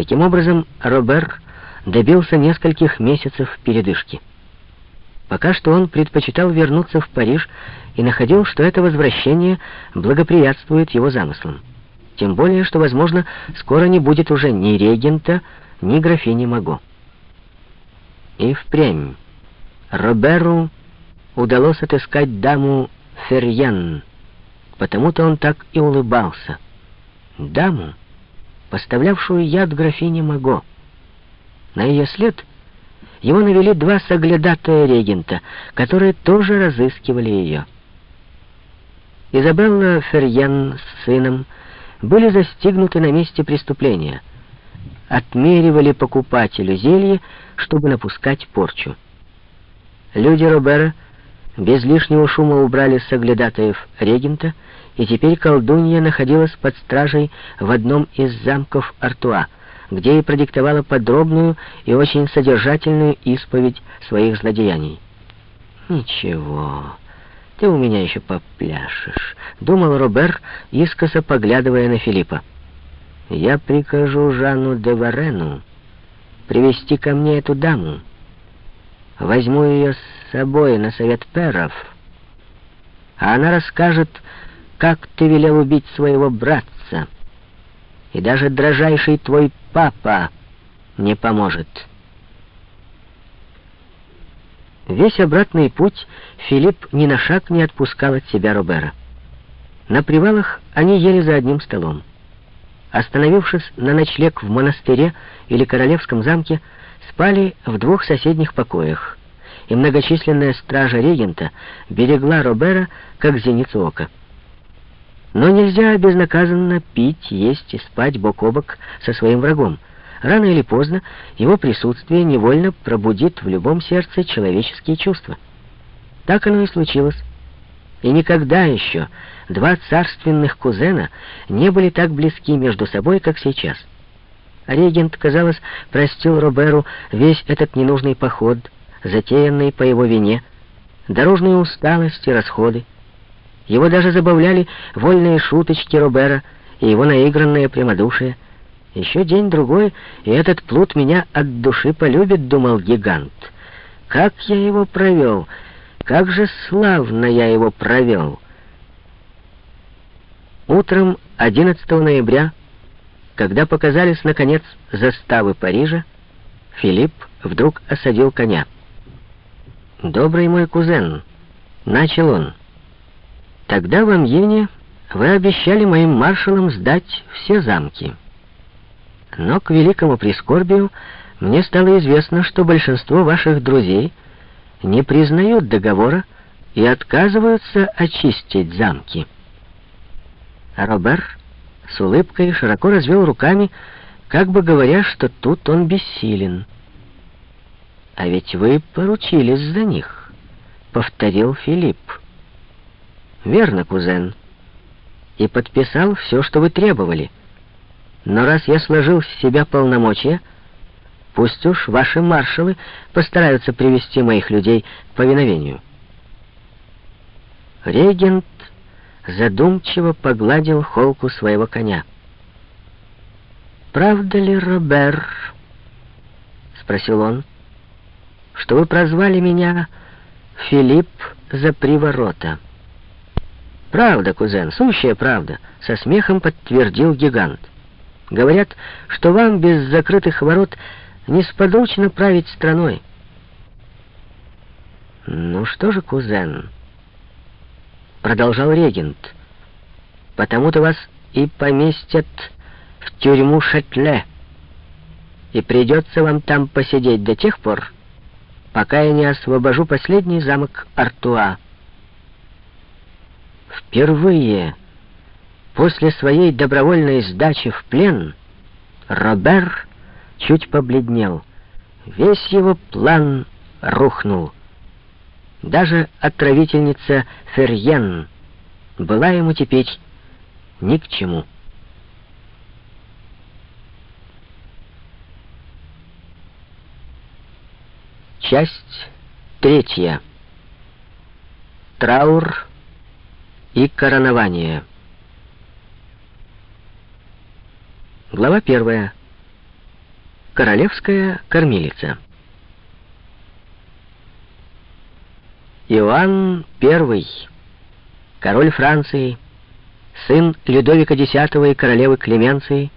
Таким образом, Робер добился нескольких месяцев передышки. Пока что он предпочитал вернуться в Париж и находил, что это возвращение благоприятствует его замыслам. Тем более, что, возможно, скоро не будет уже ни регента, ни графини Маго. И впрямь Роберу удалось отыскать даму Ферьян, потому-то он так и улыбался. Даму, поставлявшую яд графине Маго. На ее след его навели два соглядатая регента, которые тоже разыскивали ее. Изабелла Ферьян с сыном были застигнуты на месте преступления. Отмеривали покупателю зелье, чтобы напускать порчу. Люди Робера без лишнего шума убрали соглядатаев регента, и теперь колдунья находилась под стражей в одном из замков Артуа, где и продиктовала подробную и очень содержательную исповедь своих злодеяний. «Ничего, ты у меня еще попляшешь», — думал Робер, искоса поглядывая на Филиппа. «Я прикажу Жанну де Варену привести ко мне эту даму. Возьму ее с собой на совет перов, а она расскажет, как ты велел убить своего братца, и даже дрожайший твой папа не поможет». Весь обратный путь Филипп ни на шаг не отпускал от себя Робера. На привалах они ели за одним столом. Остановившись на ночлег в монастыре или королевском замке, спали в двух соседних покоях, и многочисленная стража регента берегла Робера, как зеницу ока. Но нельзя безнаказанно пить, есть и спать бок о бок со своим врагом — Рано или поздно его присутствие невольно пробудит в любом сердце человеческие чувства. Так оно и случилось. И никогда еще два царственных кузена не были так близки между собой, как сейчас. Регент, казалось, простил Роберу весь этот ненужный поход, затеянный по его вине, дорожную усталость и расходы. Его даже забавляли вольные шуточки Робера и его наигранное прямодушие — еще день-другой, и этот плут меня от души полюбит, думал гигант. Как я его провел, как же славно я его провел. Утром 11 ноября, когда показались, наконец, заставы Парижа, Филипп вдруг осадил коня. «Добрый мой кузен», — начал он, — «тогда в Амьене вы обещали моим маршалам сдать все замки». Но к великому прискорбию мне стало известно, что большинство ваших друзей не признают договора и отказываются очистить замки. Робер с улыбкой широко развел руками, как бы говоря, что тут он бессилен. «А ведь вы поручились за них», — повторил Филипп. «Верно, кузен. И подписал все, что вы требовали». Но раз я сложил с себя полномочия, пусть уж ваши маршалы постараются привести моих людей к повиновению. Регент задумчиво погладил холку своего коня. «Правда ли, Робер, — спросил он, — что вы прозвали меня Филипп за приворота?» «Правда, кузен, сущая правда», — со смехом подтвердил гигант. Говорят, что вам без закрытых ворот несподручно править страной. Ну что же, кузен, продолжал регент, потому-то вас и поместят в тюрьму Шатле, и придется вам там посидеть до тех пор, пока я не освобожу последний замок Артуа. Впервые После своей добровольной сдачи в плен Робер чуть побледнел. Весь его план рухнул. Даже отравительница Ферьен была ему теперь ни к чему. Часть третья. Траур и коронование. Глава первая. Королевская кормилица. Иоанн I, король Франции, сын Людовика X и королевы Клеменции,